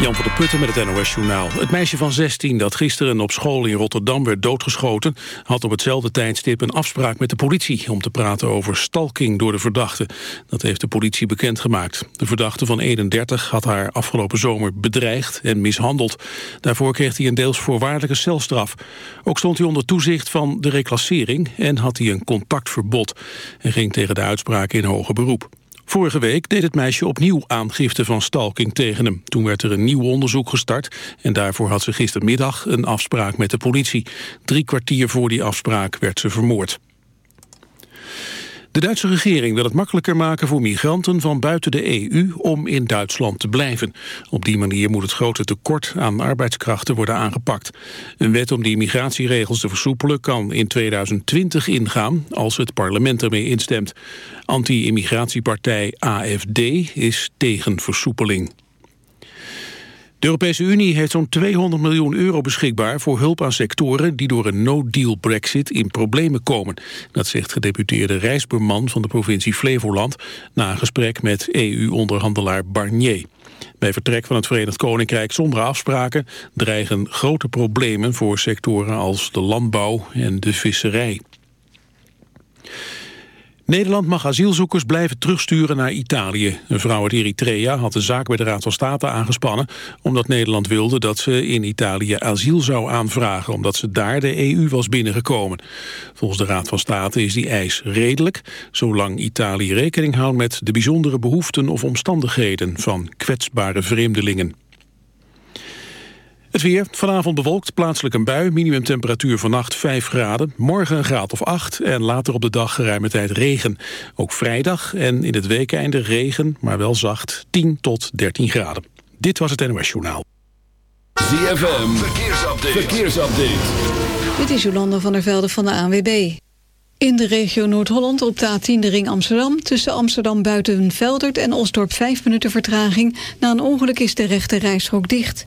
Jan van der Putten met het NOS-journaal. Het meisje van 16 dat gisteren op school in Rotterdam werd doodgeschoten... had op hetzelfde tijdstip een afspraak met de politie... om te praten over stalking door de verdachte. Dat heeft de politie bekendgemaakt. De verdachte van 31 had haar afgelopen zomer bedreigd en mishandeld. Daarvoor kreeg hij een deels voorwaardelijke celstraf. Ook stond hij onder toezicht van de reclassering... en had hij een contactverbod. en ging tegen de uitspraak in hoger beroep. Vorige week deed het meisje opnieuw aangifte van stalking tegen hem. Toen werd er een nieuw onderzoek gestart en daarvoor had ze gistermiddag een afspraak met de politie. Drie kwartier voor die afspraak werd ze vermoord. De Duitse regering wil het makkelijker maken voor migranten van buiten de EU om in Duitsland te blijven. Op die manier moet het grote tekort aan arbeidskrachten worden aangepakt. Een wet om die migratieregels te versoepelen kan in 2020 ingaan als het parlement ermee instemt. Anti-immigratiepartij AFD is tegen versoepeling. De Europese Unie heeft zo'n 200 miljoen euro beschikbaar voor hulp aan sectoren die door een no-deal brexit in problemen komen. Dat zegt gedeputeerde Rijsberman van de provincie Flevoland na een gesprek met EU-onderhandelaar Barnier. Bij vertrek van het Verenigd Koninkrijk zonder afspraken dreigen grote problemen voor sectoren als de landbouw en de visserij. Nederland mag asielzoekers blijven terugsturen naar Italië. Een vrouw uit Eritrea had de zaak bij de Raad van State aangespannen... omdat Nederland wilde dat ze in Italië asiel zou aanvragen... omdat ze daar de EU was binnengekomen. Volgens de Raad van State is die eis redelijk... zolang Italië rekening houdt met de bijzondere behoeften of omstandigheden... van kwetsbare vreemdelingen. Het weer, vanavond bewolkt, plaatselijk een bui, minimumtemperatuur vannacht 5 graden, morgen een graad of 8 en later op de dag geruime tijd regen. Ook vrijdag en in het weekeinde regen, maar wel zacht, 10 tot 13 graden. Dit was het NOS Journaal. ZFM, verkeersupdate. verkeersupdate. Dit is Jolanda van der Velde van de ANWB. In de regio Noord-Holland op de A10 de ring Amsterdam... tussen Amsterdam buiten Veldert en Osdorp 5 minuten vertraging... na een ongeluk is de rechte rijstrook dicht.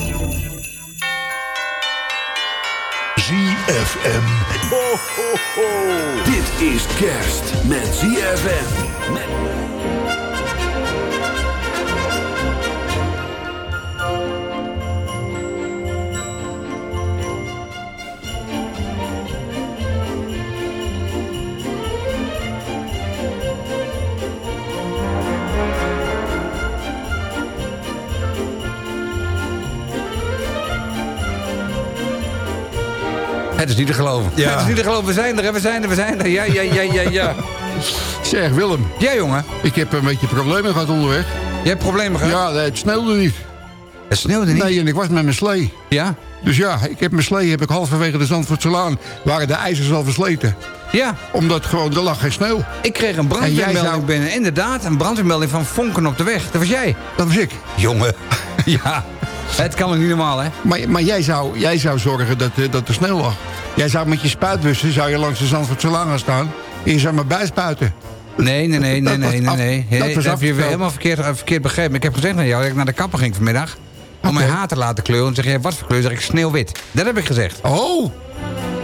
ZFM. Ho, ho, ho. Dit is kerst met ZFM. Met... Het is niet te geloven. Ja. Het is niet te geloven. We zijn er, hè, we zijn er, we zijn er. Ja, ja, ja, ja, ja. Zeg, Willem. Ja, jongen. Ik heb een beetje problemen gehad onderweg. Je hebt problemen gehad? Ja, het sneeuwde niet. Het sneeuwde niet? Nee, en ik was met mijn slee. Ja? Dus ja, ik heb mijn slee heb ik halverwege de Zandvoortselaan... waren de ijzers al versleten. Ja. Omdat gewoon, er lag geen sneeuw. Ik kreeg een En jij brandweermelding zou- binnen. Inderdaad, een brandweermelding van vonken op de weg. Dat was jij. Dat was ik. Jongen. ja. Het kan ook niet normaal, hè? Maar, maar jij, zou, jij zou zorgen dat, eh, dat er sneeuw lag. Jij zou met je spuitbussen zou je langs de Zandvoortselaan gaan staan... en je zou maar bijspuiten. Nee, nee, nee, nee, Dat nee, nee. dat was heb je helemaal verkeerd, eh, verkeerd begrepen. Ik heb gezegd aan jou dat ik naar de kapper ging vanmiddag. Om mijn haar te laten kleuren. En zeg jij, wat voor kleur? Zeg ik, sneeuwwit. Dat heb ik gezegd. Oh,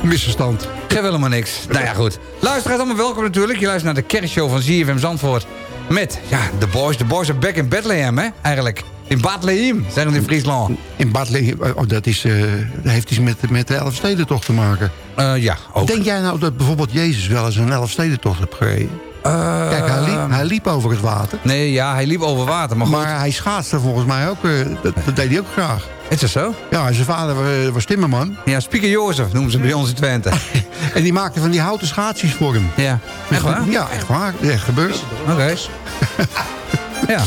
misverstand. Geef helemaal niks. Nou ja, goed. Luisteraars, allemaal welkom natuurlijk. Je luistert naar de kerkshow van ZFM Zandvoort. Met, ja, de boys. De boys are back in Bethlehem, hè? Eigenlijk. In Bethlehem, zeggen ze in Friesland. In Bethlehem, oh, dat, is, eh, dat heeft iets met, met de Elfstedentocht te maken. Eh, ja, ook. Denk jij nou dat bijvoorbeeld Jezus wel eens een Elfstedentocht heeft gereden? Kijk, hij liep, hij liep over het water. Nee, ja, hij liep over water. Maar, goed. Maar hij schaatste volgens mij ook. dat, dat deed hij ook graag. Is dat zo? Ja, zijn vader eh, was timmerman. Ja, Spieker Jozef noemen ze bij ons in Twente. En die maakte van die houten schaatsjes voor hem. ja, echt waar? Oké. Ja, echt waar. Echt gebeurd. ja.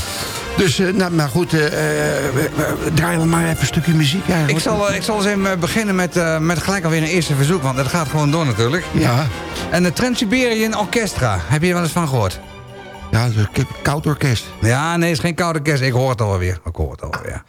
Dus, eh, nou, maar goed, eh, eh, we- we- draaien we maar even een stukje muziek eigenlijk. Ik zal, ik zal eens even beginnen met, met gelijk alweer een eerste verzoek, want dat gaat gewoon door natuurlijk. Ja, En de Trans-Siberian Orchestra, heb je er wel eens van gehoord? ja is een koud orkest. Ja, nee, het is geen koude orkest. Ik hoor het alweer. Ik hoor het alweer.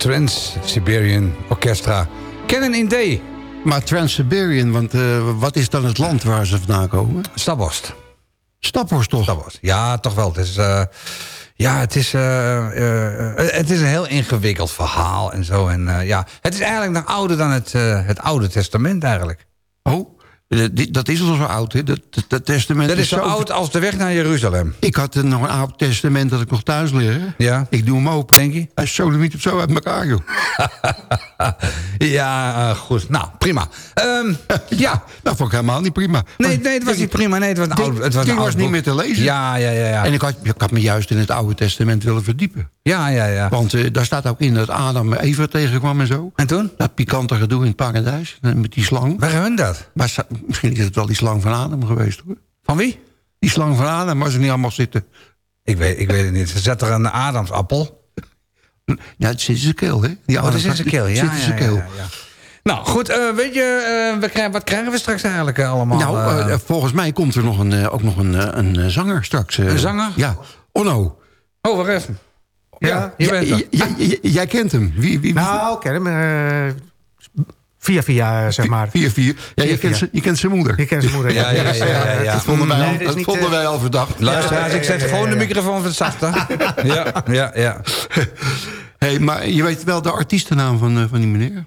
Trans-Siberian Orchestra. Kennen in D. Maar Trans-Siberian, want eh, wat is dan het land waar ze vandaan komen? Staphorst. Staphorst toch? Staphorst. Ja, toch wel. Het is, eh, ja, het is, eh, het is een heel ingewikkeld verhaal en zo. En, ja, het is eigenlijk nog ouder dan het, het Oude Testament eigenlijk. Oh, dat is al zo oud, hè? Dat, testament Dat is zo zo oud als de weg naar Jeruzalem. Ik had er nog een oud testament dat ik nog thuis liggen. Ja. Ik doe hem open. Denk je? Hij is zo niet op zo uit elkaar, joh. ja, eh, goed. Nou, prima. Ehm, ja. Dat vond ik helemaal niet prima. Nee, nee, het was niet prima. Nee, het was een Ding- oud, het was een ding oud was niet meer te lezen. Ja, ja, ja. Ja, En ik had, ik had me juist in het Oude Testament willen verdiepen. ja, ja. ja. Want eh, daar staat ook in dat Adam Eva tegenkwam en zo. En toen? Dat pikante gedoe in het paradijs. eh, Met die slang. Waar hebben we dat? Maar misschien is het wel die slang van Adam geweest, hoor. Van wie? Die slang van Adam, waar ze niet allemaal zitten. Ik weet, ik weet het niet. Ze zetten er een Adamsappel. Ja, het zit in zijn keel, hè? Die Oh, dat is Adam- in zijn keel. het Ja, zit in ja, zijn ja, keel. ja, ja. Nou, goed. eh, weet je, eh, we krijgen, wat krijgen we straks eigenlijk eh, allemaal? Nou, volgens mij komt er nog een, eh, ook nog een, eh, een zanger straks. Een zanger? Ja. Onno. oh, wacht even. Ja, je Ja, bent Jij kent hem. Wie, wie, wie- Nou, ik ken hem. Via via, zeg maar. Vier, vier. Ja, je, kent zijn- je kent zijn moeder. Je kent zijn moeder. Ja, ja, ja, ja, ja. Dat vonden wij, Nee, al, dat vonden eh, wij al verdacht. Luisteraars, ik zet ja, ja, gewoon de microfoon wat zachter. ja, ja, ja. Hey, maar je weet wel de artiestennaam van, eh, van die meneer?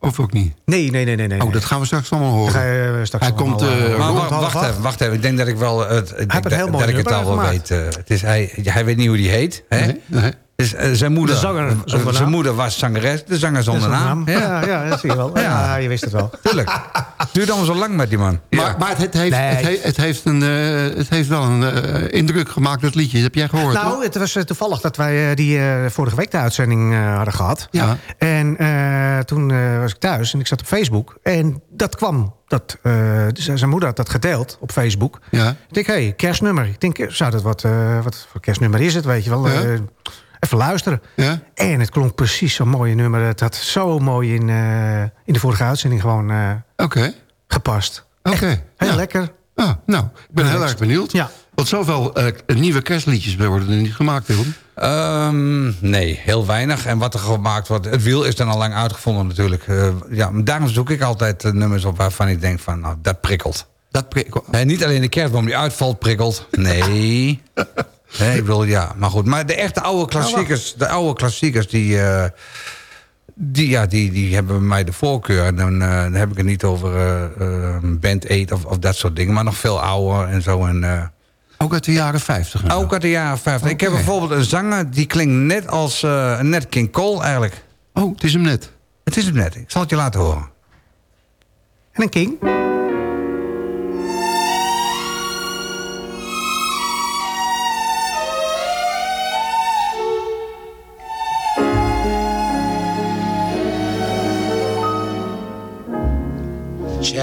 Of ook niet? Nee, nee, nee, nee. nee. Oh, dat gaan we straks allemaal horen. Ga je, eh, straks Hij komt, Maar rond wacht, even, wacht even. Ik denk dat ik wel het, ik denk heeft een heel dat, mooi dat ik het al wel weet. het is, hij, hij weet niet hoe die heet. Hè? Nee, nee. Dus, eh, zijn moeder, De zanger eh, zonder zijn moeder was zangeres, de zanger zonder naam. naam. Ja, ja, dat zie je wel. Ja. Ja, je wist het wel. Tuurlijk. Het duurt allemaal zo lang met die man. Maar, maar het, heeft, Nee. het, heeft, het, heeft een, eh, het heeft wel een indruk gemaakt, dat liedje. Dat heb jij gehoord, Nou, het was toevallig dat wij die vorige week de uitzending hadden gehad. Ja. En eh, toen eh, was ik thuis en ik zat op Facebook. En dat kwam, dat, eh, zijn moeder had dat gedeeld op Facebook. Ja. Ik denk, hé, hey, kerstnummer. Ik denk, zou dat wat, eh, wat voor kerstnummer is het, weet je wel. Ja. Eh, even luisteren. Ja? En het klonk precies zo'n mooie nummer. Het had zo mooi in, eh, in de vorige uitzending gewoon eh, Oké. gepast. Oké. Heel Ja. lekker. Ah, nou, ik ben heel erg benieuwd. Ja. Want zoveel eh, nieuwe kerstliedjes worden er niet gemaakt, Willem. Ehm, nee, heel weinig. En wat er gemaakt wordt... Het wiel is dan al lang uitgevonden natuurlijk. Eh, ja, daarom zoek ik altijd eh, nummers op waarvan ik denk van... Nou, dat prikkelt. Dat prik- En niet alleen de kerstboom die uitvalt prikkelt. Nee. nee ik bedoel, ja. Maar goed. Maar de echte oude klassiekers... De oude klassiekers die... eh, die, ja, die, die hebben mij de voorkeur. En dan, eh, dan heb ik het niet over eh, Band 8 of, of dat soort dingen. Maar nog veel ouder en zo. En, Ook uit de jaren 50. nou. ook uit de jaren 50. Ik heb bijvoorbeeld een zanger die klinkt net als net King Cole eigenlijk. Oh, het is hem net. Het is het net. Ik zal het je laten horen. En een king.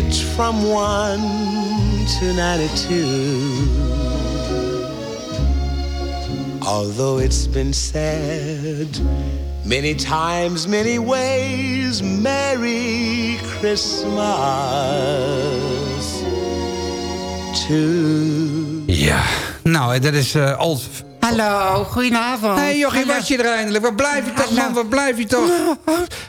Kids from 1 to 92. Although it's been said many times, many ways, Merry Christmas to Ja, nou, dat is eh old... Hallo, goedenavond. Hé hey, jochie, was je er eindelijk? Waar blijf je toch, man? Waar blijf je toch?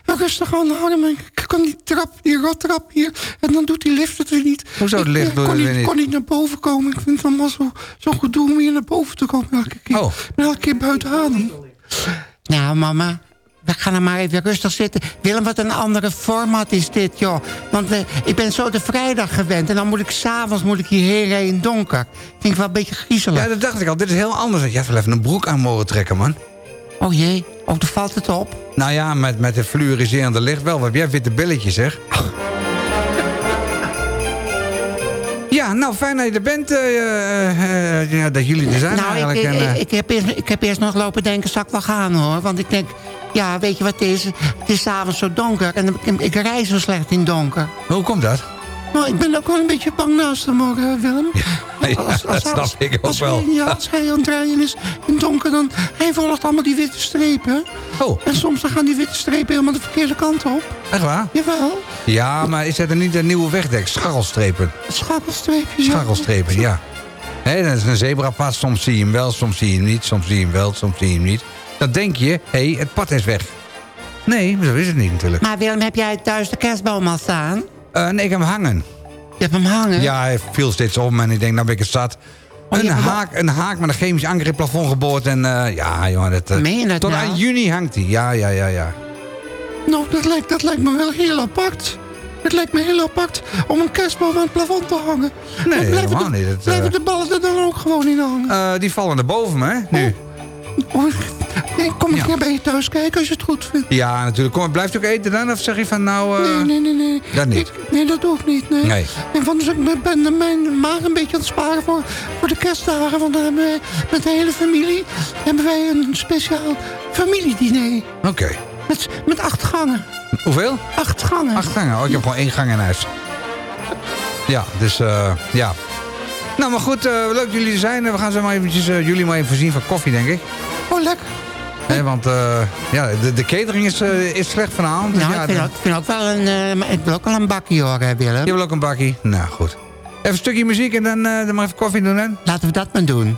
Ja, rustig aan, Harm. Ik kan die trap, die rottrap hier. En dan doet die lift het weer niet. Hoezo de lift ik, doet kon niet, niet? kon niet naar boven komen. Ik vind het allemaal zo, zo gedoe om hier naar boven te komen elke keer. Oh. Ik ben elke keer buiten adem. Nou, mama, we gaan er maar even rustig zitten. Willem, wat een andere format is dit, joh. Want we, ik ben zo de vrijdag gewend. En dan moet ik s'avonds moet ik hierheen in donker. Vind ik wel een beetje griezelig. Ja, dat dacht ik al. Dit is heel anders. Je had wel even een broek aan mogen trekken, man. Oh jee, oh, dan valt het op. Nou ja, met, met de fluoriserende licht wel. Wat jij witte billetjes, zeg. Ja, nou, fijn dat je er bent. eh, eh, eh, ja, dat jullie er zijn nou, ik, eigenlijk. ik, en, ik, heb eerst, ik heb eerst nog lopen denken, zal ik wel gaan, hoor. Want ik denk, ja, weet je wat het is? Het is s'avonds zo donker en ik, ik rij zo slecht in donker. Hoe komt dat? Nou, ik ben ook wel een beetje bang naast hem, hoor, eh, Willem. Ja, dat snap ik ook als wel. Hij, ja, als hij aan het rijden is in het donker, dan... Hij volgt allemaal die witte strepen. Oh. En soms dan gaan die witte strepen helemaal de verkeerde kant op. Echt waar? Jawel, Ja, maar is dat er niet een nieuwe wegdek? Scharrelstrepen. schakelstreepjes. ja. Scharrelstrepen, ja. Hé, dat is een zebrapad. Soms zie je hem wel, soms zie je hem niet. Soms zie je hem wel, soms zie je hem niet. Dan denk je, hé, het pad is weg. Nee, zo is het niet natuurlijk. Maar Willem, heb jij thuis de kerstboom al staan? Eh, nee, ik heb hem hangen. Je hebt hem hangen? Ja, hij viel steeds om en ik denk, nou ben ik het zat. Oh, een, haak, een haak met een chemisch anker in het plafond geboord. En eh, ja, jongen, dat, eh, Meen je dat tot nou? aan juni hangt hij. Ja, ja, ja, ja. Nou, dat lijkt, dat lijkt me wel heel apart. Het lijkt me heel apart om een kerstboom aan het plafond te hangen. Nee, helemaal de, niet. Het, Blijven de ballen er dan ook gewoon in hangen? die vallen naar boven me, hè, nu. Oh, nee, kom ik Ja. bij je thuis kijken als je het goed vindt. Ja, natuurlijk. Kom, blijft u ook eten dan? Of zeg je van nou... eh, Nee, nee, nee, nee. Dat niet? Ik- nee, dat hoeft niet, nee. Nee. En dus ik ben- ben mijn maag een beetje aan het sparen voor, voor de kerstdagen. Want dan hebben wij met de hele familie hebben wij een speciaal familiediner. Oké. Met, met acht gangen. Hoeveel? Acht gangen. Acht gangen. Oh, ik heb gewoon één gang in huis. Ja, dus eh, ja. Nou, maar goed, eh, leuk dat jullie er zijn. We gaan zo maar eventjes eh, jullie maar even voorzien van koffie, denk ik. Oh, lekker. Hè, want eh, ja, de, de catering is, is slecht vanavond. Dus Nou, ja, ik, vind ook, ik vind ook wel een, ik wil ook wel een bakje hoor, Willem. Je wil ook een bakkie? Nou, goed. Even een stukje muziek en dan, dan maar even koffie doen, hè? Laten we dat maar doen.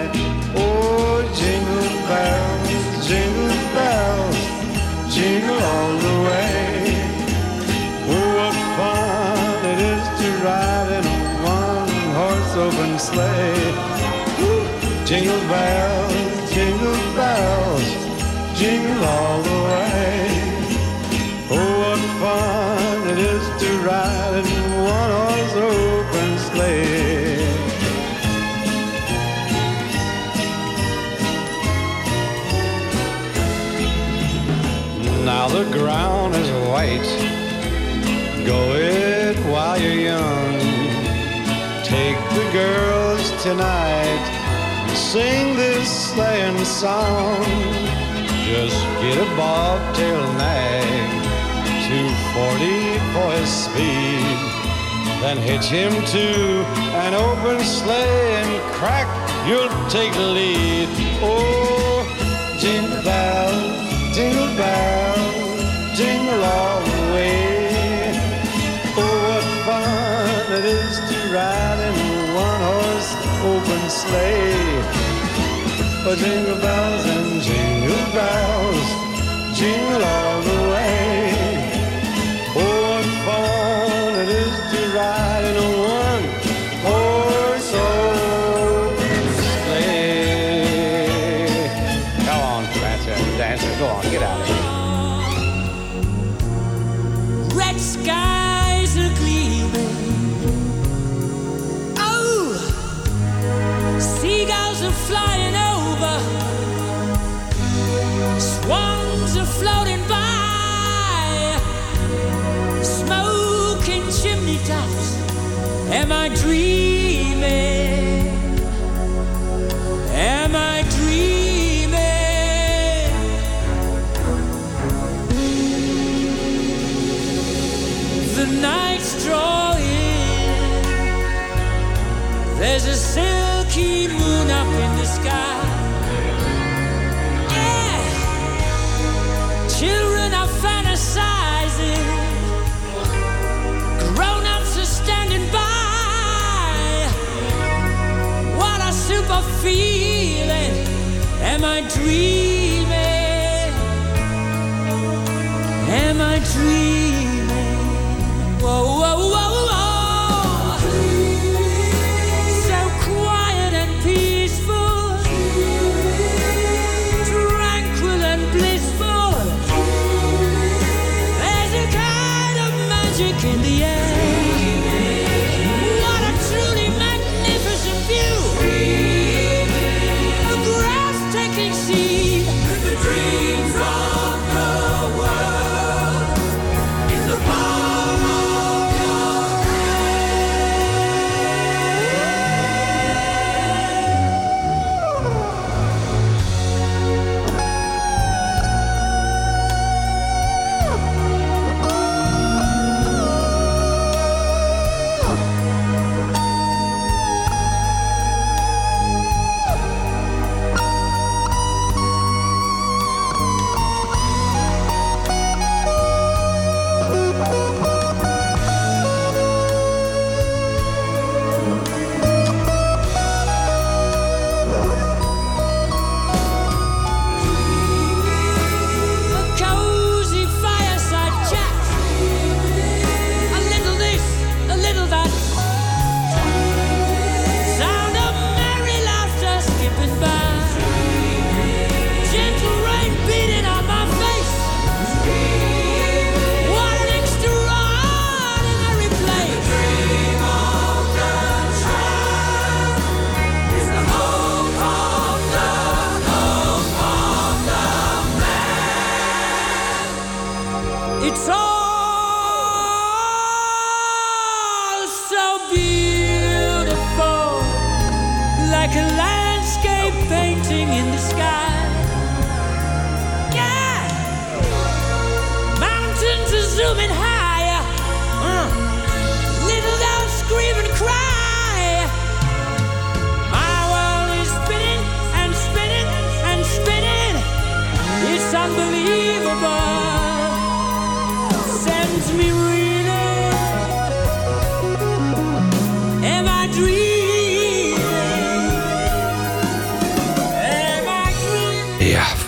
Open sleigh. Jingle bells, jingle bells, jingle all the way. Girls tonight sing this sleighing song. Just get a bobtail nag, 240 for his speed. Then hitch him to an open sleigh and crack, you'll take the lead. Oh, jingle jingle bells and jingle bells,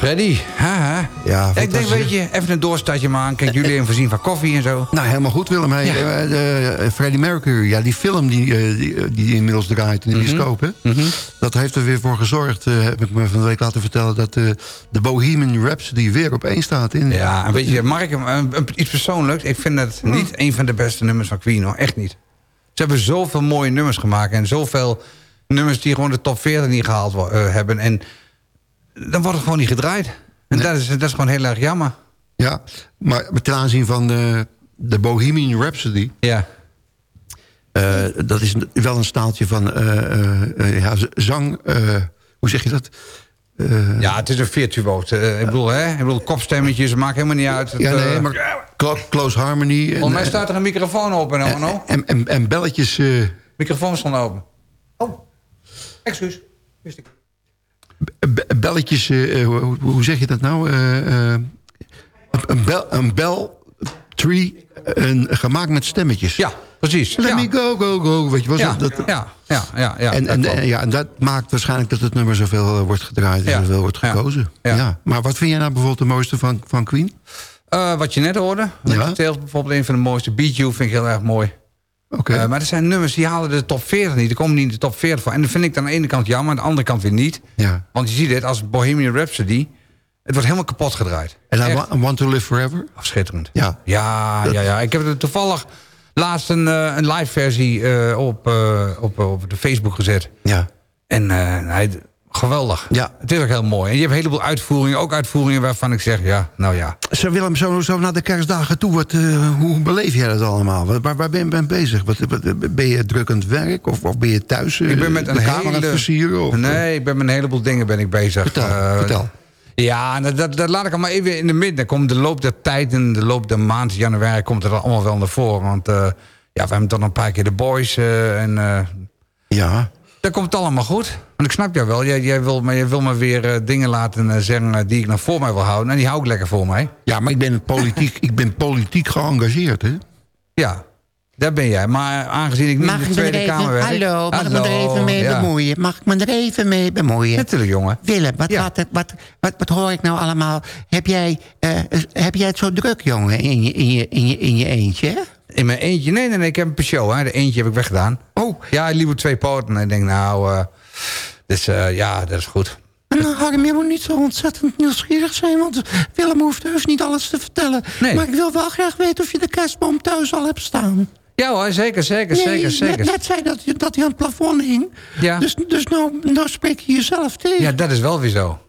Freddy. Haha. Ja, ik denk, weet je, even een doorstartje maken. Kijk, jullie even voorzien van koffie en zo. Nou, helemaal goed, Willem. Hey, Ja. eh, de, eh, Freddie Mercury, ja, die film die, eh, die, die inmiddels draait in de Mhm. bioscoop... hè, dat heeft er weer voor gezorgd, eh, heb ik me van de week laten vertellen... dat eh, de Bohemian Rhapsody weer op één staat. In, Ja, en weet je, mag ik hem, een- een- iets persoonlijks? Ik vind het niet een van de beste nummers van Queen, hoor. Echt niet. Ze hebben zoveel mooie nummers gemaakt. En zoveel nummers die gewoon de top 40 niet gehaald eh, hebben. En dan wordt het gewoon niet gedraaid. En dat, is, dat is gewoon heel erg jammer. Ja, maar ten aanzien van de, de Bohemian Rhapsody... Ja. Eh, dat is een- wel een staaltje van eh, eh, eh, ja, zang... eh, hoe zeg je dat? Eh, Ja, het is een virtuoos. Eh, ik bedoel, hè? Ik bedoel, kopstemmetjes, maakt helemaal niet uit. Het, ja, nee, eh, maar clo- close harmony. En, Volgens mij eh, staat er een microfoon open, hè, Onno? en, en, en belletjes... eh, Microfoon stond open. Oh, excuus. Wist ik. Belletjes, eh, eh, hoe, hoe zeg je dat nou? Eh, een, bel, een bel tree een, gemaakt met stemmetjes. Ja, precies. Let ja. me go, go, go. Weet je, was Ja, dat, ja, ja, ja, ja, en, dat en, ja, en dat maakt waarschijnlijk dat het nummer zoveel wordt gedraaid en Ja. zoveel wordt gekozen. Ja. Maar wat vind jij nou bijvoorbeeld de mooiste van, van Queen? Wat je net hoorde. Ja. Ja. bijvoorbeeld een van de mooiste. Beat You vind ik heel erg mooi. Eh, maar er zijn nummers die halen de top 40 niet. Die komen niet in de top 40 voor. En dat vind ik dan aan de ene kant jammer, aan de andere kant weer niet. Ja. Want je ziet het, als Bohemian Rhapsody... het wordt helemaal kapot gedraaid. En I want, to Live Forever? Schitterend. Ja. Ja, ja, ja. Ik heb er toevallig laatst een, eh, een live versie eh, op, op, op de Facebook gezet. Ja. En hij, geweldig. Ja. Het is ook heel mooi. En je hebt een heleboel uitvoeringen. Ook uitvoeringen waarvan ik zeg, ja, nou ja. Zo Willem, zo, zo naar de kerstdagen toe, wat, eh, hoe beleef jij dat allemaal? Waar, waar, waar ben je mee bezig? Wat, wat- ben je druk aan het werk of, of ben je thuis eh, Ik ben met de een kamer aan het hele... versieren? Of, nee, ik ben met een heleboel dingen ben ik bezig. Vertel, Eh, vertel. Ja, dat, dat, dat laat ik allemaal even in de midden. Dan komt de loop der tijd en de loop der maand, januari, komt het allemaal wel naar voren. Want eh, ja, we hebben dan een paar keer de boys eh, en... eh, ja. Dat komt allemaal goed. Want ik snap jou wel. Jij, jij wil, maar, jij wil me weer eh, dingen laten eh, zeggen eh, die ik nog voor mij wil houden. En die hou ik lekker voor mij. Ja, maar ik ben politiek, ik ben politiek geëngageerd, hè? Ja, daar ben jij. Maar aangezien ik niet Mag in de Tweede even, Kamer werk... hallo, mag ik me er even mee ja. bemoeien? Mag ik me er even mee bemoeien? Natuurlijk, jongen. Willem, wat, wat, wat, wat, wat hoor ik nou allemaal? Heb jij, eh, heb jij het zo druk, jongen, in je, in je, in je, in je eentje? In mijn eentje? Nee, nee, nee. Ik heb een Peugeot. Hè. De eentje heb ik weggedaan. Oh. Ja, liep op twee poten. En ik denk, nou... dus ja, dat is goed. En dan moet niet zo ontzettend nieuwsgierig zijn... want Willem hoeft heus niet alles te vertellen. Nee. Maar ik wil wel graag weten of je de kerstboom thuis al hebt staan. Ja hoor, zeker, zeker, Nee, zeker, Net, zeker. net zei dat, dat hij aan het plafond hing. Ja. Dus, dus nou, nou spreek je jezelf tegen. Ja, dat is wel weer zo.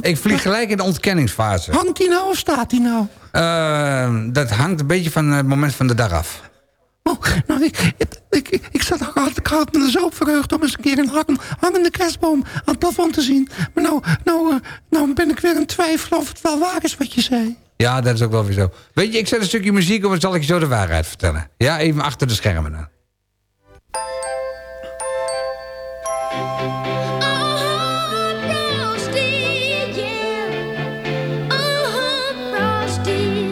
Ik vlieg gelijk in de ontkenningsfase. Hangt hij nou of staat hij nou? Eh, dat hangt een beetje van het moment van de dag af. Oh, nou, ik, ik, ik, ik, zat, ik, had, me zo verheugd om eens een keer een hang- hangende kerstboom aan het plafond te zien. Maar nou, nou, eh, nou ben ik weer in twijfel of het wel waar is wat je zei. Ja, dat is ook wel weer zo. Weet je, ik zet een stukje muziek op en zal ik je zo de waarheid vertellen. Ja, even achter de schermen dan. Frosty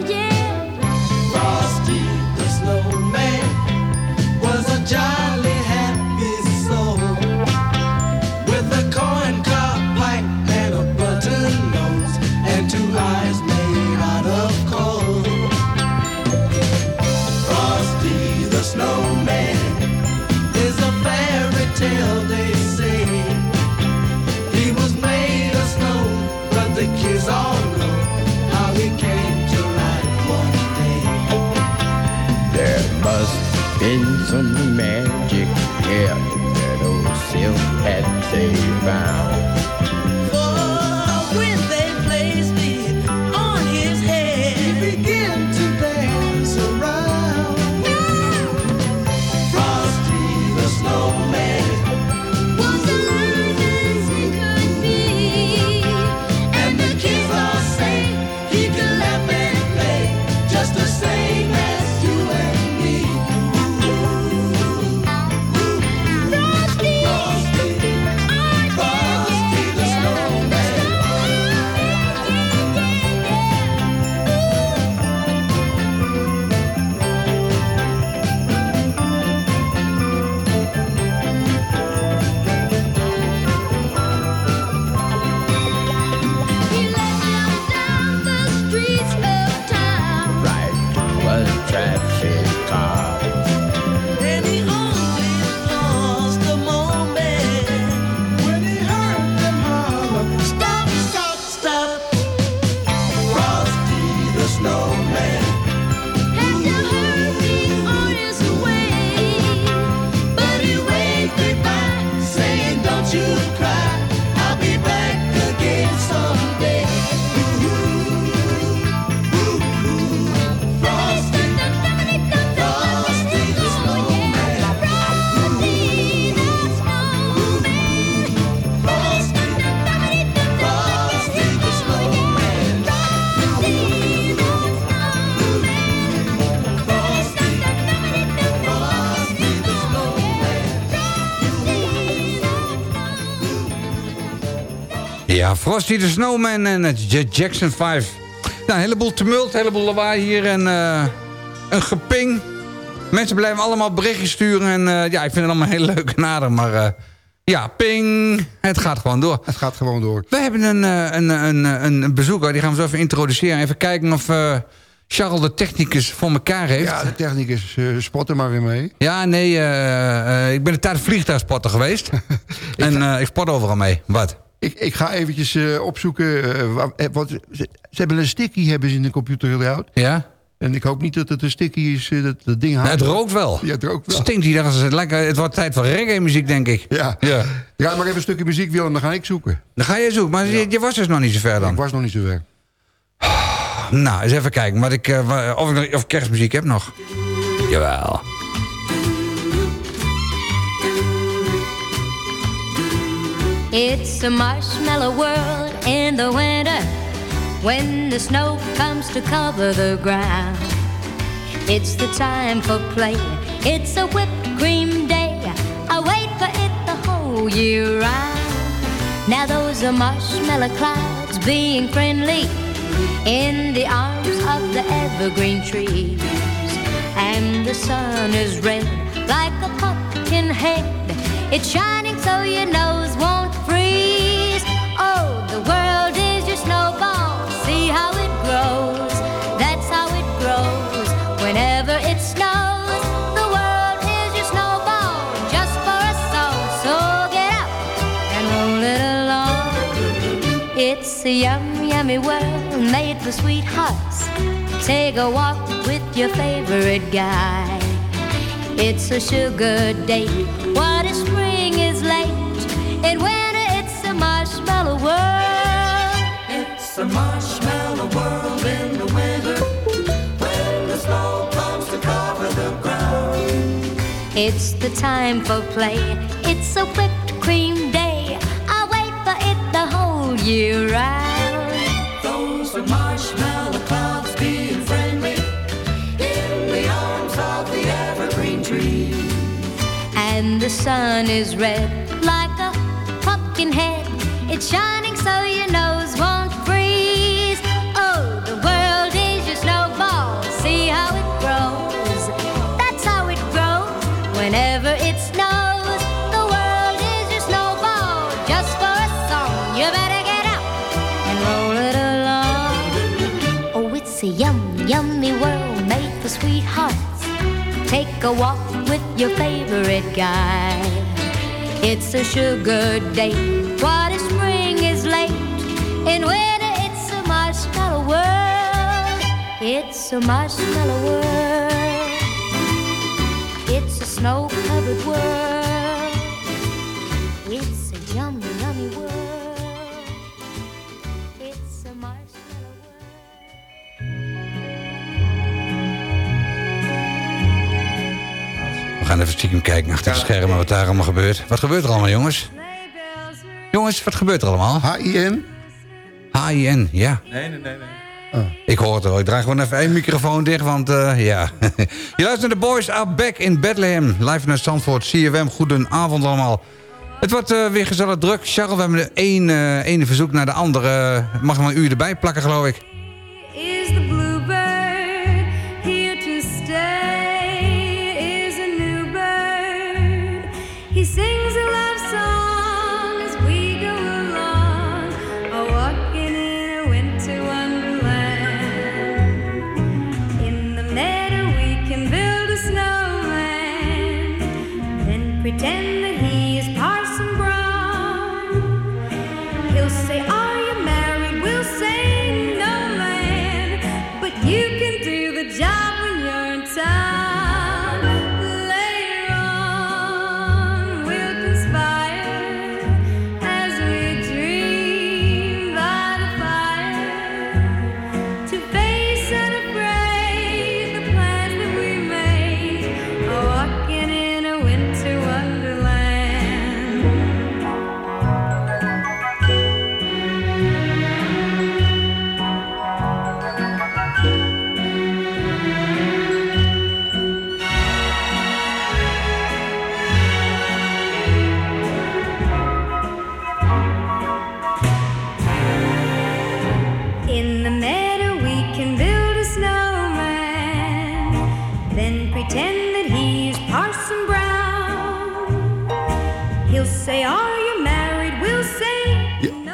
Frosty the Snowman en het J- Jackson 5. Nou, een heleboel tumult, een heleboel lawaai hier en eh, een geping. Mensen blijven allemaal berichtjes sturen en eh, ja, ik vind het allemaal heel leuk en aardig, maar eh, ja, ping, het gaat gewoon door. Het gaat gewoon door. We hebben een, een, een, een, een bezoeker, die gaan we zo even introduceren. Even kijken of Charles de technicus voor elkaar heeft. Ja, de technicus uh, spot er maar weer mee. Ja, nee, ik ben een tijd vliegtuigspotter geweest. en ik spot overal mee. Wat? Ik, ik ga eventjes eh, opzoeken. eh, eh, wat, ze, ze hebben een sticky hebben ze in de computer gedouwd. Ja? En ik hoop niet dat het een sticky is, dat, dat ding Nou, haalt. het rookt wel. Ja, het rookt wel. Stinkt hier. Het, lijkt, het wordt tijd voor reggae-muziek, denk ik. Ja. ja. Ja, maar even een stukje muziek, Willem, dan ga ik zoeken. Dan ga je zoeken. Maar je, je was dus nog niet zo ver dan. Ik was nog niet zo ver. Nou, eens even kijken. Wat ik, eh, of, ik, nog- of kerstmuziek heb nog. Jawel. It's a marshmallow world in the winter when the snow comes to cover the ground. It's the time for play. It's a whipped cream day. I wait for it the whole year round. Now those are marshmallow clouds being friendly in the arms of the evergreen trees. And the sun is red like a pumpkin head. It's shining so your nose won't freeze. Oh, the world is your snowball. See how it grows. That's how it grows. Whenever it snows, the world is your snowball. Just for a song. So get up and roll it along. It's a yum, yummy world made for sweethearts. Take a walk with your favorite guy. It's a sugar date. It's a marshmallow world in the winter. When the snow comes to cover the ground. It's the time for play. It's a whipped cream day. I wait for it the whole year round. Those are marshmallow clouds being friendly in the arms of the evergreen tree. And the sun is red like a pumpkin head. It's shining so your nose a walk with your favorite guy. It's a sugar date. What if spring is late? In winter, it's a marshmallow world. It's a marshmallow world. It's a snow covered world. Gaan even stiekem kijken achter de schermen wat daar allemaal gebeurt. Wat gebeurt er allemaal, jongens? Jongens, wat gebeurt er allemaal? H-I-N? H-I-N, ja. Nee, nee, nee. nee. Ik hoor het al. Ik draai gewoon even één microfoon dicht, want eh, ja. Je luistert naar de Boys Are Back in Bethlehem. Live naar Zandvoort, CFM. Goedenavond allemaal. Het wordt eh, weer gezellig druk. Charles, we hebben de één, eh, ene verzoek naar de andere. Mag maar een uur erbij plakken, geloof ik.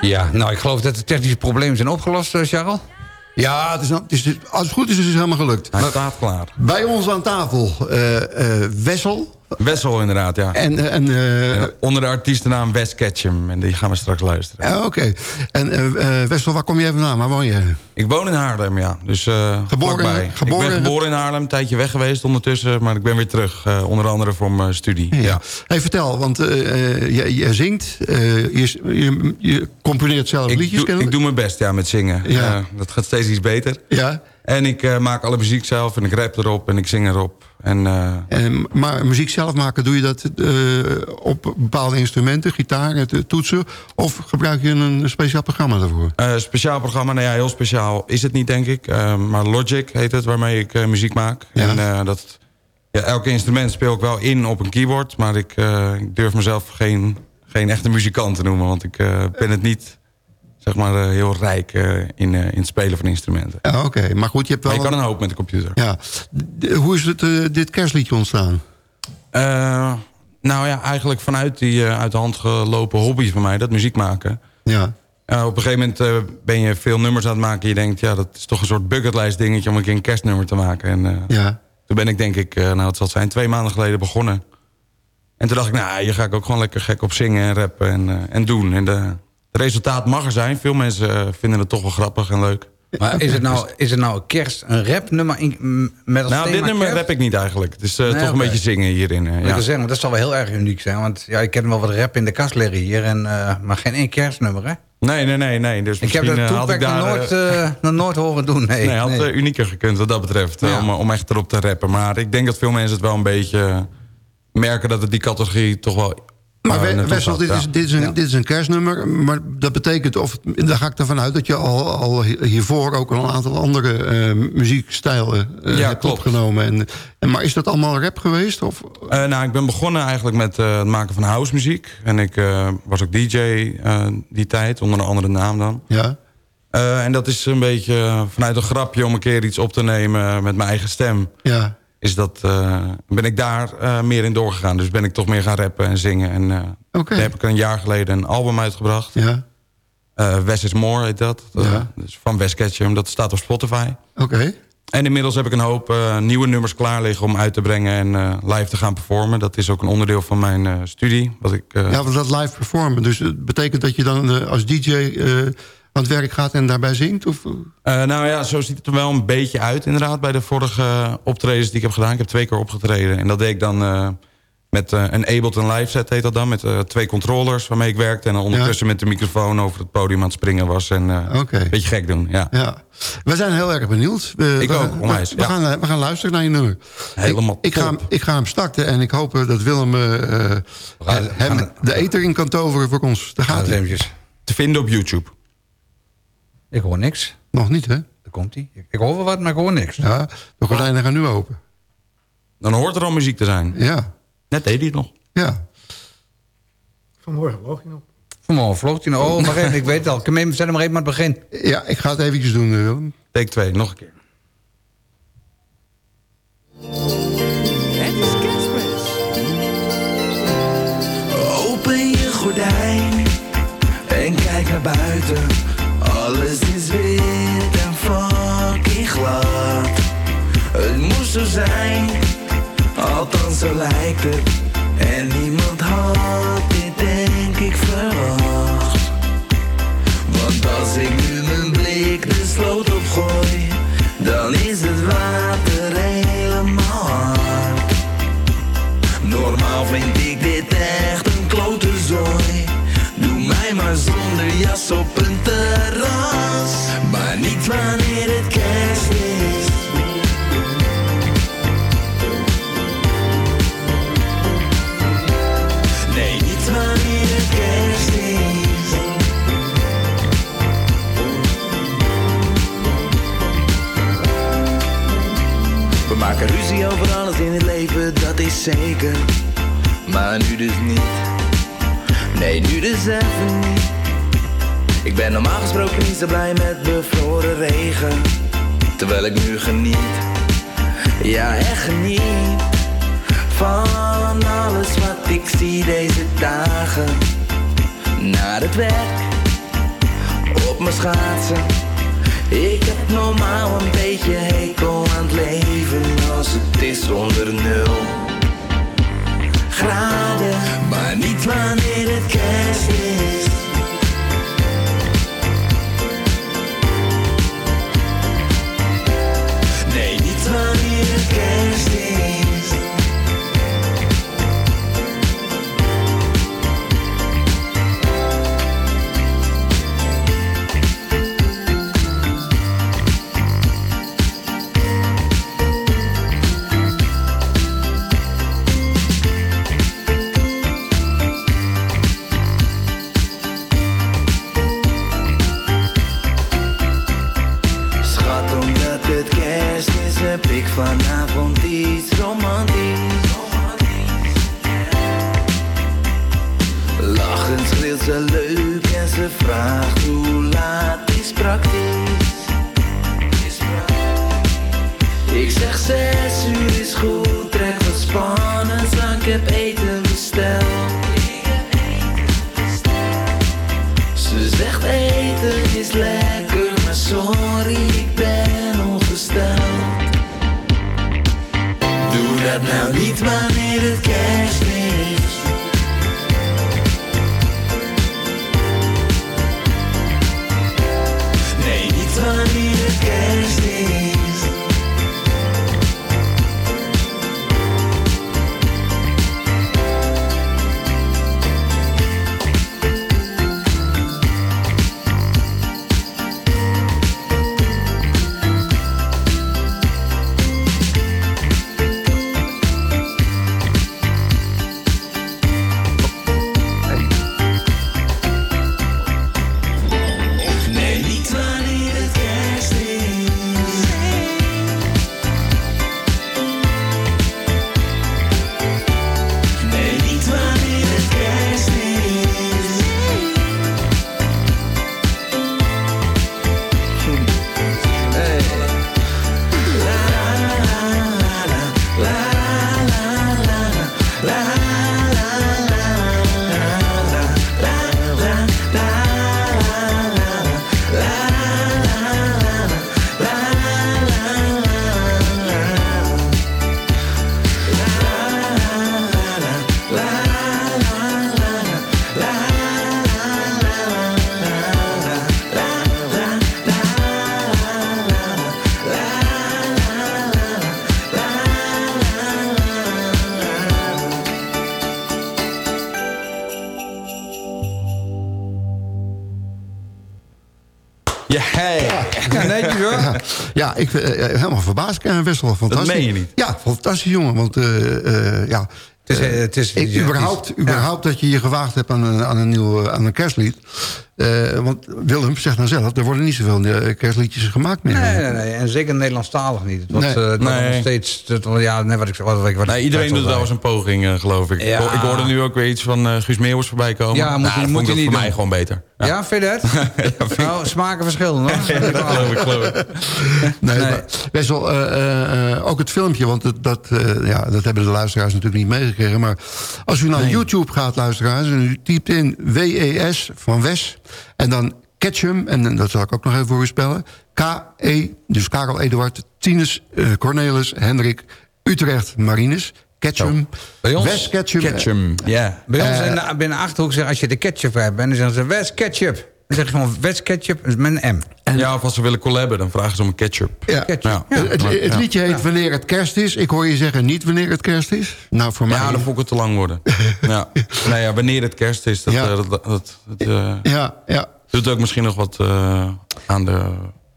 Ja, nou, ik geloof dat de technische problemen zijn opgelost, eh, Charles. Ja, het is, het is, als het goed is, is het helemaal gelukt. Hij staat klaar. Bij ons aan tafel, eh, eh, Wessel. Wessel inderdaad, ja. En, eh, en, eh, onder de artiestennaam Wes Ketchum. En die gaan we straks luisteren. Oké. En eh, Wessel, waar kom je even vandaan? Waar woon je? Ik woon in Haarlem, ja. Dus Geboren- vlakbij. geboren- Ik ben geboren in Haarlem, een tijdje weg geweest ondertussen. Maar ik ben weer terug, onder andere voor mijn studie. Ja. Hey, vertel, want je, je zingt, je, je, je componeert zelf Ik, liedjes, doe, ik doe mijn best, ja, met zingen. Ja. Dat gaat steeds iets beter. Ja. En ik eh, maak alle muziek zelf en ik rap erop en ik zing erop. En, eh, En, maar muziek zelf maken, doe je dat eh, op bepaalde instrumenten, gitaar, toetsen? Of gebruik je een speciaal programma daarvoor? Speciaal programma, nou ja, heel speciaal is het niet, denk ik. Eh, maar Logic heet het, waarmee ik muziek maak. En eh, dat, ja, elke instrument speel ik wel in op een keyboard. Maar ik, ik durf mezelf geen, geen echte muzikant te noemen. Want ik ben het niet, zeg maar, eh, heel rijk eh, in, eh, in het spelen van instrumenten. Ja, Oké, maar goed, je hebt wel... Maar je kan een hoop met de computer. Ja. Hoe is het, dit kerstliedje ontstaan? Nou ja, eigenlijk vanuit die uit de hand gelopen hobby van mij, dat muziek maken. Ja. Op een gegeven moment ben je veel nummers aan het maken. En je denkt, ja, dat is toch een soort bucketlijst dingetje om een keer een kerstnummer te maken. En Ja. toen ben ik denk ik, nou het zal zijn, twee maanden geleden begonnen. En toen dacht ik, nou, hier ga ik ook gewoon lekker gek op zingen en rappen en, en doen. En de, resultaat mag er zijn. Veel mensen eh, vinden het toch wel grappig en leuk. Maar is het nou, is het nou kerst, een rapnummer in, met als Nou, dit nummer kerst? rap ik niet eigenlijk. Het is eh, Nee, toch een beetje zingen hierin. Ik ja. zeggen, dat zal wel heel erg uniek zijn. Want ja, ik ken wel wat rap in de kast liggen hier. En, maar geen één kerstnummer, hè? Nee, nee, nee. nee. Dus Ik heb dat Tupac nog nooit, nog nooit horen doen. Nee, Nee, had nee. unieker gekund wat dat betreft. Ja. Om, om echt erop te rappen. Maar ik denk dat veel mensen het wel een beetje merken... dat het die categorie toch wel... Maar We- Wessel, dit, is, dit, is een, dit is een kerstnummer. Maar dat betekent, of daar ga ik ervan uit... dat je al, al hiervoor ook een aantal andere eh, muziekstijlen eh, Ja, hebt klopt. opgenomen. En, en, maar is dat allemaal rap geweest? Of? Eh, nou, ik ben begonnen eigenlijk met het maken van housemuziek. En ik was ook DJ die tijd, onder een andere naam dan. Ja. En dat is een beetje vanuit een grapje om een keer iets op te nemen met mijn eigen stem. Ja. Is dat, eh, ben ik daar eh, meer in doorgegaan. Dus ben ik toch meer gaan rappen en zingen. En toen heb ik een jaar geleden een album uitgebracht. Ja. Wes is More heet dat. Ja. dus van Wes Ketchum. Dat staat op Spotify. Oké. En inmiddels heb ik een hoop nieuwe nummers klaar liggen om uit te brengen en live te gaan performen. Dat is ook een onderdeel van mijn studie. Wat ik, Ja, want dat live performen. Dus het betekent dat je dan als DJ aan het werk gaat en daarbij zingt? Of? eh, nou ja, zo ziet het er wel een beetje uit inderdaad bij de vorige optredens die ik heb gedaan. Ik heb twee keer opgetreden en dat deed ik dan eh, met eh, een Ableton live set heet dat dan. Met twee controllers waarmee ik werkte. En dan ondertussen met de microfoon over het podium aan het springen was. En een beetje gek doen, ja. Ja. We zijn heel erg benieuwd. We, Ik we- ook, onwijs, We, we ja. gaan, we gaan luisteren naar je nummer. Helemaal ik, ik, ga, hem- ik ga hem starten en ik hoop dat Willem hem de eter in kan toveren voor ons. Daar gaat. Te vinden op YouTube. Ik hoor niks. Nog niet, hè? Daar komt hij. Ik hoor wel wat, maar ik hoor niks. Ja, de gordijnen gaan nu open. Dan hoort er al muziek te zijn. Ja. Net deed hij het nog. Ja. Vanmorgen vloog hij nog. Vanmorgen vloog hij nog. Oh, maar even, ik weet het al. Kom even, Zet hem maar even aan het begin. Ja, ik ga het eventjes doen, eh, Willem. Take 2, nog een keer. Alles is wit en fucking glad. Het moest zo zijn, althans zo lijkt het. En niemand had in het leven, dat is zeker. Maar nu dus niet. Nee, nu dus even niet. Ik ben normaal gesproken niet zo blij met bevroren regen. Terwijl ik nu geniet. Ja, echt geniet. Van alles wat ik zie deze dagen. Naar het werk mijn schaatsen. Ik heb normaal een beetje hekel aan het leven als het is onder nul graden. Maar niet wanneer het kerst is. Nee, niet wanneer het kerst is. Ja ik ben eh, helemaal verbaasd. Uh, Wessel, fantastisch. meen je niet? Ja, fantastisch jongen. Want eh, eh, ja, Het is, eh, het is, ik, überhaupt, überhaupt dat je je gewaagd hebt aan een, aan een nieuw aan een kerstlied. Eh, want Willem zegt dan zelf, er worden niet zoveel eh, kerstliedjes gemaakt meer. Nee, nee, nee. En zeker Nederlandstalig niet. Het Nee. eh, het Nee. nog steeds... Het, ja, net wat ik, wat, Nee, iedereen doet eens zei. een poging, eh, geloof ik. Ja. Ik ho- Ik hoorde nu ook weer iets van eh, Guus Meeuwis voorbij komen. Ja, moet je- dat moet vond je ik niet voor doen. mij gewoon beter. Ja, vind je dat? nou, smaken verschillen hoor. Ja, dat geloof ik, geloof ik. Nee, maar best wel eh, eh, eh, ook het filmpje, want dat, dat, eh, ja, dat hebben de luisteraars natuurlijk niet meegekregen. Maar als u naar YouTube gaat, luisteraars, en u typt in WES van Wes, en dan Ketchum, en dat zal ik ook nog even voor u spellen. K-E, dus Karel Eduard, Tinus, eh, Cornelis, Hendrik, Utrecht, Marines, Ketchum, Bij ons? Wes Ketchum. Ketchum, ja. Bij ons Eh, in de, binnen Achterhoek zeggen als je de ketchup hebt... en dan zeggen ze West ketchup. Dan zeg je gewoon West ketchup met een M. Ja, of als ze willen collaben, dan vragen ze om een ketchup. Ja. Ketchup. Het, het, liedje heet Wanneer het kerst is. Ik hoor je zeggen niet wanneer het kerst is. Nou, voor mij... Ja, dan vond ik het te lang worden. ja. Nou ja, wanneer het kerst is, dat, Ja. eh, dat, dat, dat, eh, Ja, ja. doet ook misschien nog wat eh, aan de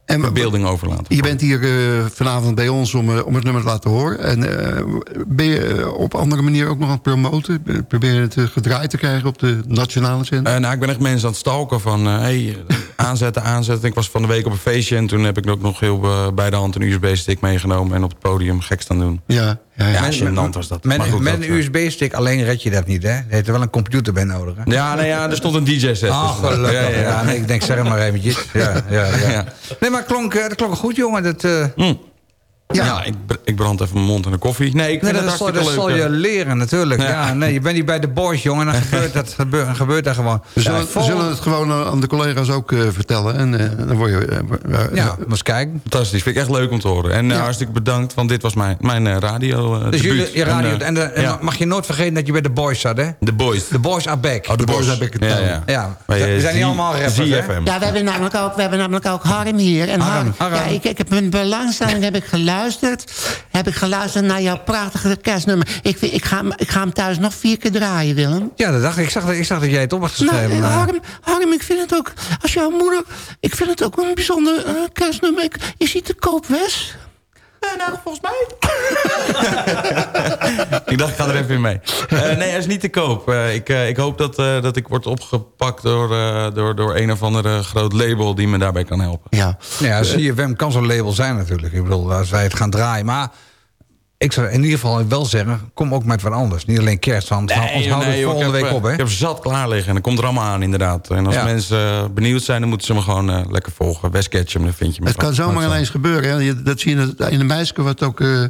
En verbeelding overlaten. Je bent hier eh, vanavond bij ons om, eh, om het nummer te laten horen. En eh, ben je op andere manier ook nog aan het promoten? Probeer je het gedraaid te krijgen op de nationale zender? Eh, nou, ik ben echt mensen aan het stalken van... eh, hey, aanzetten, aanzetten. Ik was van de week op een feestje... en toen heb ik ook nog heel bij de hand een USB-stick meegenomen... en op het podium gek staan doen. Ja, ja, ja. Ja, gênant was dat. Met, goed, met dat, een USB-stick alleen red je dat niet, hè? Je hebt er wel een computer bij nodig, hè? Ja, nou ja, er stond een DJ-set. Ah, gelukkig. Ja, ja, nee, ik denk, zeg maar eventjes. Ja, ja, ja. Ja. Nee, maar klonk, eh, het klonk goed, jongen. Dat, eh, Ja, ik, ik brand even mijn mond in de koffie. Nee, ik Nee, vind dat, dat leuk. zal je ja. leren natuurlijk. Ja. Ja. nee, je bent niet bij de boys, jongen. Dan gebeurt dat gebeurt, gebeurt dat gewoon. We zullen, Ja, zullen het gewoon eh, aan de collega's ook eh, vertellen. En eh, dan word je... eh, eh, Ja, maar eens kijken. Fantastisch, vind ik echt leuk om te horen. En eh, hartstikke bedankt, want dit was mijn, mijn eh, radio eh Dus debuut. jullie, je radio, En, eh, en, de- en ja. mag je nooit vergeten dat je bij de boys zat, hè? De boys. De boys are back. Oh, de boys. Are back in Ja, town. ja. We eh, zijn niet allemaal rappers. Ja, we hebben namelijk ook, we hebben namelijk ook Harm hier. En Harm, Harm. Ja, ik, ik heb met belangstelling heb ik geluisterd. Heb ik geluisterd naar jouw prachtige kerstnummer. Ik, ik, ga, hem- ik ga hem thuis nog vier keer draaien, Willem. Ja, dat dacht ik. Ik zag, dat- ik zag dat jij het op had Nou, geschreven. maar- Harm, Harm, ik vind het ook... Als jouw moeder... Ik vind het ook een bijzonder eh, kerstnummer. Ik, is hij te koop, Wes? Nou, volgens mij. ik dacht, ik ga er even in mee. Eh, nee, hij is niet te koop. Eh, ik, eh, ik hoop dat, eh, dat ik word opgepakt door, eh, door, door een of andere groot label... die me daarbij kan helpen. Ja. Nou ja, CFM kan zo'n label zijn natuurlijk. Ik bedoel, als wij het gaan draaien. Maar ik zou in ieder geval wel zeggen... kom ook met wat anders. Niet alleen kerst, want ons houden joh, volgende heb, week eh, op, hè? Ik heb zat klaar liggen en dat komt er allemaal aan inderdaad. En als Ja. mensen eh, benieuwd zijn, dan moeten ze me gewoon eh, lekker volgen. West Ketchum, dan vind je me. Het kan zomaar ineens gebeuren. Hè. Dat zie je in de meisje wat ook... eh,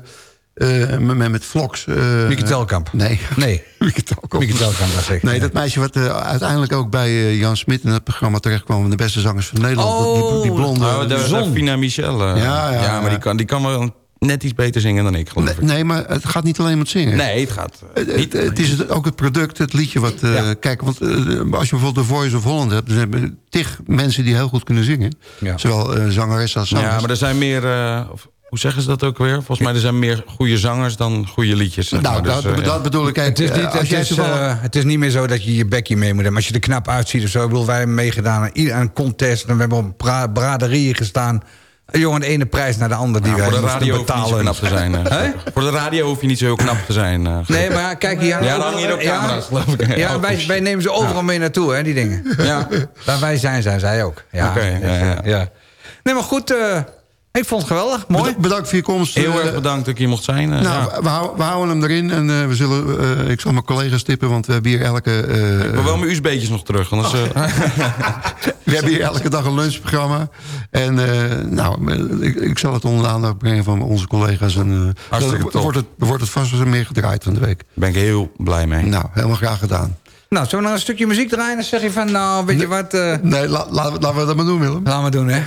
eh, met, met Vlogs. eh, Mieke Telkamp. Nee. Nee. Mieke Telkamp. Mieke Telkamp, dat zeg ik. Nee, dat meisje wat eh, uiteindelijk ook bij eh, Jan Smit... in het programma terechtkwam... van de beste zangers van Nederland. Oh, die, die blonde... Oh, die- eh, Fina Michel. eh. Ja, ja, maar ja. die kan, die kan wel net iets beter zingen dan ik, geloof Nee, ik. nee, maar het gaat niet alleen om het zingen. Nee, het gaat eh, Het, niet... het, het is het- ook het product, het liedje wat... eh, Kijk, want eh, als je bijvoorbeeld de Voice of Holland hebt... dan hebben tig mensen die heel goed kunnen zingen. Ja. Zowel eh zangeres als zangers. Ja, maar er zijn meer... eh, of- hoe zeggen ze dat ook weer? Volgens mij er zijn meer goede zangers dan goede liedjes. zeg Nou, maar. Dus, dat, ja. dat bedoel ik. Kijk, Het is, niet, als het, is, toevallig- eh, het is niet meer zo dat je je bekje mee moet hebben. Als je er knap uitziet of zo. Ik bedoel, wij hebben meegedaan aan een contest. En we hebben op bra braderieën gestaan. Jongen, de ene prijs naar de andere die Nou, wij voor de radio hoef je niet zo knap te zijn. eh. Hè? Voor de radio hoef je niet zo heel knap te zijn. eh. Nee, maar kijk hier. Ja, hangen hier ook camera's, geloof ik. Ja, Oh, wij, wij nemen ze overal mee naartoe, hè, die dingen. Ja. Waar wij zijn, zijn zij ook. Ja, Oké, ja, ja. Nee, maar goed, eh, ik vond het geweldig. Mooi. Beda- Bedankt voor je komst. Heel eh, erg bedankt dat ik hier mocht zijn. eh, Nou, ja. we, hou- we houden hem erin en eh, we zullen, eh, ik zal mijn collega's tippen, want we hebben hier elke, eh, Ik wil wel mijn USB'tjes nog terug. Anders, eh, we hebben hier elke dag een lunchprogramma. En eh, nou, ik, ik zal het onder de aandacht brengen van onze collega's. En, Hartstikke dan wordt het, wordt het vast wel meer gedraaid van de week. ben ik heel blij mee. Nou, helemaal graag gedaan. Nou, zullen we nog een stukje muziek draaien? Dan zeg je van, nou, weet je wat... eh, Nee, la- laten we- laten we dat maar doen, Willem. laten we doen, hè.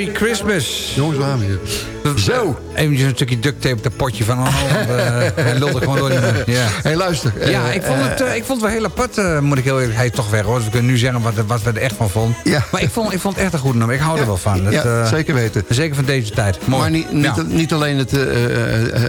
Merry Christmas. Jongens. Zo. eventjes een stukje duct tape op dat potje van... Oh, uh, hij lulde gewoon door die. Ja. hey, luister. Ja, eh, ik vond, het, eh, ik vond het wel heel apart, eh, moet ik heel eerlijk... Hij is toch weg, hoor. Dus we kunnen nu zeggen wat, wat we er echt van vonden. Ja. Maar ik vond, ik vond het echt een goed nummer. Ik hou er wel van. Dat, ja, eh, zeker weten. Zeker van deze tijd. Mooi. Maar niet, niet, Ja. niet alleen het, eh,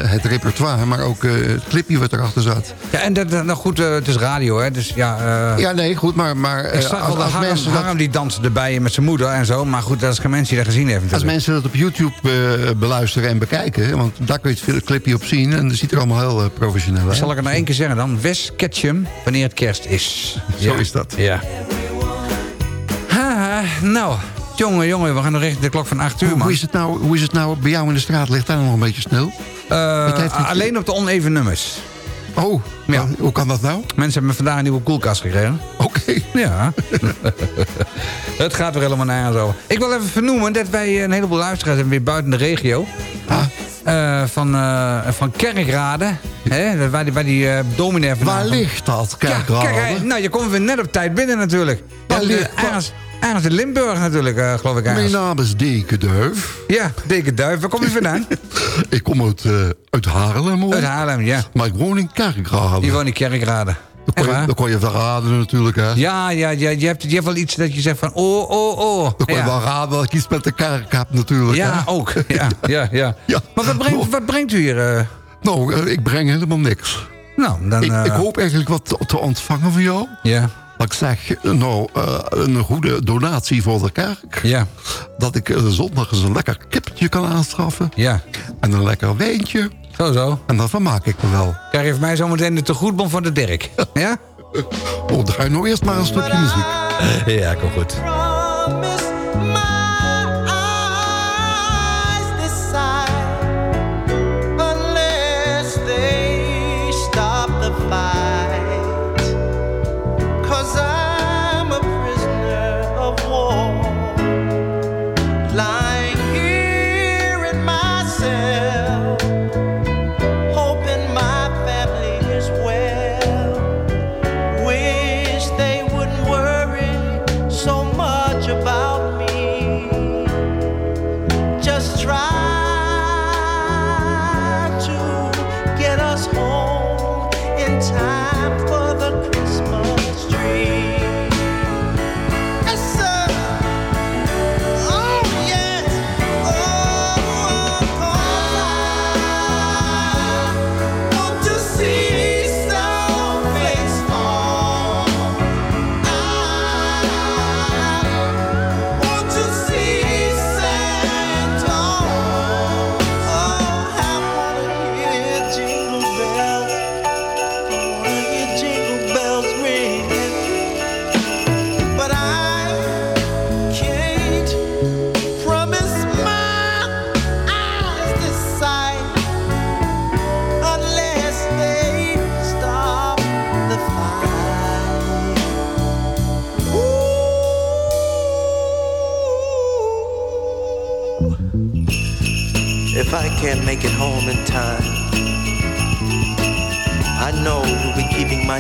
eh, het repertoire, maar ook eh, het clipje wat erachter zat. Ja, en dat, nou goed, eh, het is radio, hè. Dus ja... eh, Ja, nee, goed, maar, maar ik eh, zag als, wel de als Harm, mensen dat, Harm die danste erbij met zijn moeder en zo. Maar goed, dat is geen mens die dat gezien heeft als natuurlijk. mensen dat op YouTube eh, beluisteren en bekijken... want daar kun je het clipje op zien en dat ziet er allemaal heel eh, professioneel uit. Zal ik het nog één keer zeggen dan? Wes Ketchum, wanneer het kerst is. Zo Ja. is dat. Ja. Ha, nou, jongen, jongen, we gaan nog richting de klok van 8 uur, man. hoe, is het nou, hoe is het nou bij jou in de straat? Ligt daar nog een beetje sneeuw? Eh, alleen op de oneven nummers. Oh, Ja. hoe kan dat nou? Mensen hebben vandaag een nieuwe koelkast gekregen. Oké. Ja. het gaat er helemaal nergens over. Ik wil even vernoemen dat wij een heleboel luisteraars hebben weer buiten de regio. Eh, van, eh, van Kerkrade. Hè, waar die, waar die eh, dominee vandaan Waar ligt dat, Ja, Kerkrade? kijk, hij- nou, je komt weer net op tijd binnen natuurlijk. Waar Ja, ligt- eh, ergens, ergens in Limburg natuurlijk, eh, geloof ik. Mijn naam is Deke Duif. Ja, Dikke Duif. Waar kom je vandaan? Ik kom uit, eh, uit Haarlem, hoor. Uit Haarlem, ja. Maar ik woon in Kerkrade. Je woont in Kerkrade. Dat kon, je, waar? dat kon je verraden natuurlijk, hè. Ja, ja, ja je, hebt, je hebt wel iets dat je zegt van oh, oh, oh. Dan kon je Ja. wel raden dat ik iets met de kerk heb natuurlijk, Ja, hè. ook. Ja, ja, ja. Ja. Maar wat brengt, wat brengt u hier? eh? Nou, ik breng helemaal niks. Nou, dan... ik, ik hoop eigenlijk wat te, ontvangen van jou. Ja, ik zeg, nou, eh, een goede donatie voor de kerk. ja, Dat ik eh, zondag eens een lekker kippetje kan aanschaffen. ja. En een lekker wijntje. Zo, zo. En dan vermaak ik me wel. Krijg je van mij zometeen de tegoedbon van de Dirk. Ja? Oh, dan ga je nou eerst maar een stukje muziek. Ja, kom goed.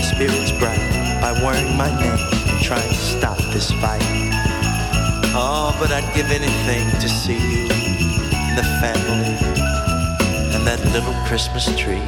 My spirits bright by wearing my name and trying to stop this fight. Oh, but I'd give anything to see you and the family and that little Christmas tree.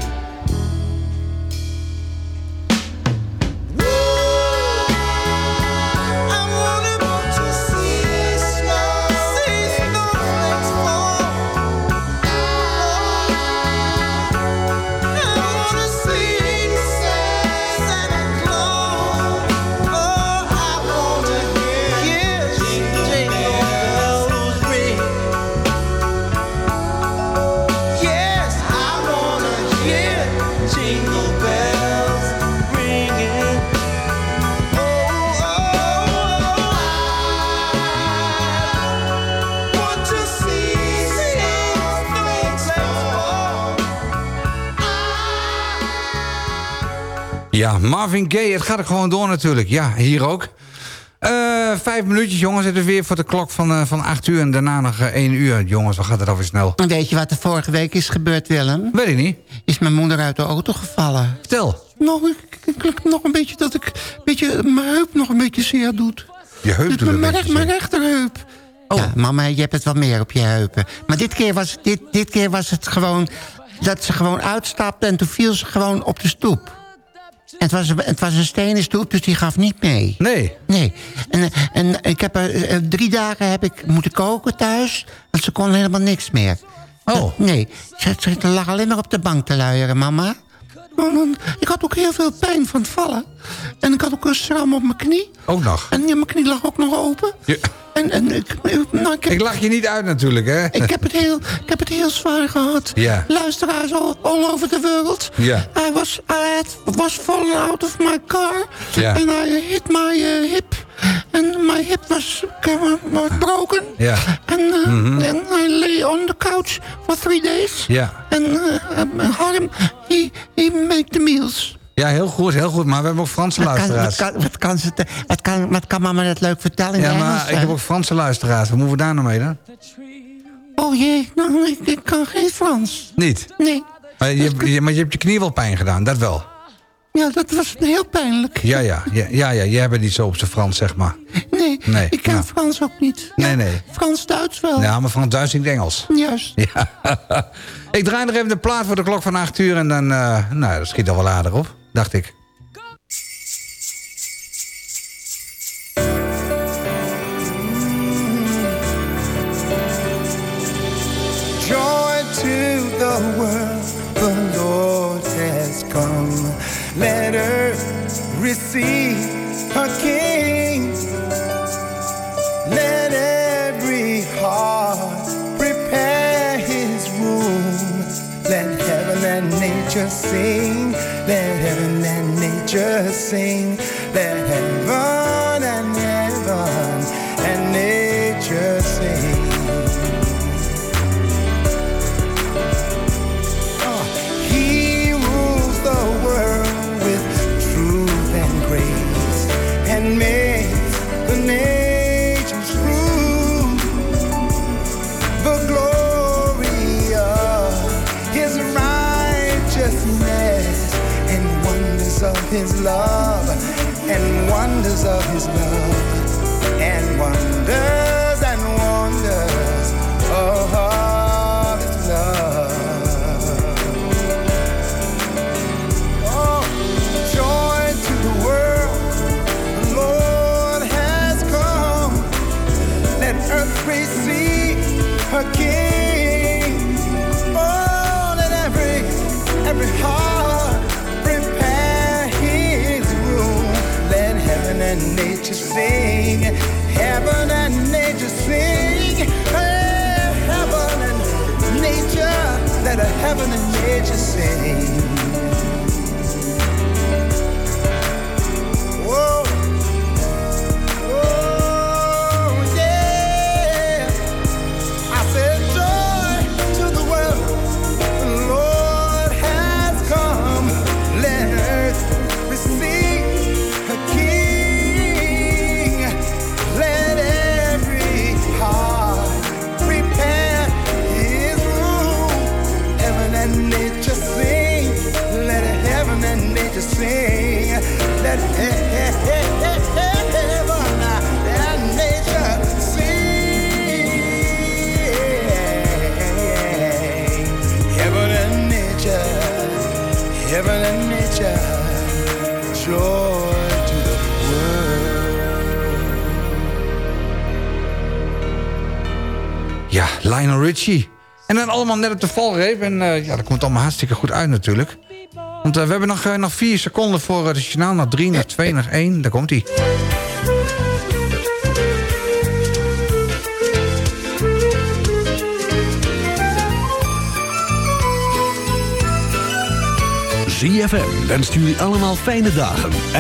Ja, Marvin Gaye, het gaat er gewoon door natuurlijk. Ja, hier ook. Eh, vijf minuutjes, jongens. Het is weer voor de klok van, eh, van acht uur en daarna nog eh, één uur. Jongens, wat gaat het alweer snel? Weet je wat er vorige week is gebeurd, Willem? Weet ik niet. Is mijn moeder uit de auto gevallen. Vertel. Ik- nog een beetje dat ik... Beetje, mijn heup nog een beetje zeer doet. Je heup doet mijn, een mijn, beetje recht- mijn rechterheup. Ja, mama, je hebt het wel meer op je heupen. Maar dit keer was, dit, dit keer was het gewoon dat ze gewoon uitstapte... en toen viel ze gewoon op de stoep. Het was, het was een stenen stoep, dus die gaf niet mee. Nee? Nee. En, en ik heb er, eh, drie dagen heb ik moeten koken thuis... want ze kon helemaal niks meer. Oh. nee, ze, ze lag alleen maar op de bank te luieren, mama. Oh, Ik had ook heel veel pijn van het vallen. En ik had ook een schram op mijn knie. Ook nog? En mijn knie lag ook nog open. Ja. En, en ik, nou, ik, heb, Ik lach je niet uit natuurlijk, hè? ik, heb het heel, ik heb het heel zwaar gehad. Ja. Luisteraars all, all over the world. Ja. I was, I had, was falling out of my car. Ja. And I hit my uh, hip. And my hip was, was broken. Ja. And, uh, Mhm. and I lay on the couch for three days. Ja. En uh, Harm, he, he make the meals. Ja, heel goed, heel goed. Maar we hebben ook Franse Wat kan, wat, luisteraars. kan, wat, kan ze te- wat, kan, wat kan mama dat leuk vertellen in Ja, maar Engels, ik heb ook Franse luisteraars. Wat moeten we daar nou mee dan? Oh jee, nou, ik, ik kan geen Frans. Niet? Nee. Maar je, je- maar je hebt je knie wel pijn gedaan, dat wel. Ja, dat was heel pijnlijk. Ja, ja, ja, ja, ja. jij bent niet zo op zijn Frans, zeg maar. Nee, Nee, ik kan ja. Frans ook niet. Nee, nee. Frans-Duits wel. Ja, maar Frans, Duits en Engels. Juist. Ja. ik draai nog even de plaat voor de klok van 8 uur en dan, eh, nou, dat schiet al wel aardig op, dacht ik. Joy to the world, the Lord has come. Let earth receive her King. Nature sing. Let heaven and nature sing. Let heaven love and wonders of his love net op de valreep. En eh, ja, dat komt allemaal hartstikke goed uit natuurlijk. Want eh, we hebben nog, eh, nog vier seconden voor het journaal. Naar drie, naar twee, naar één. Daar komt hij. ZFM wenst jullie allemaal fijne dagen.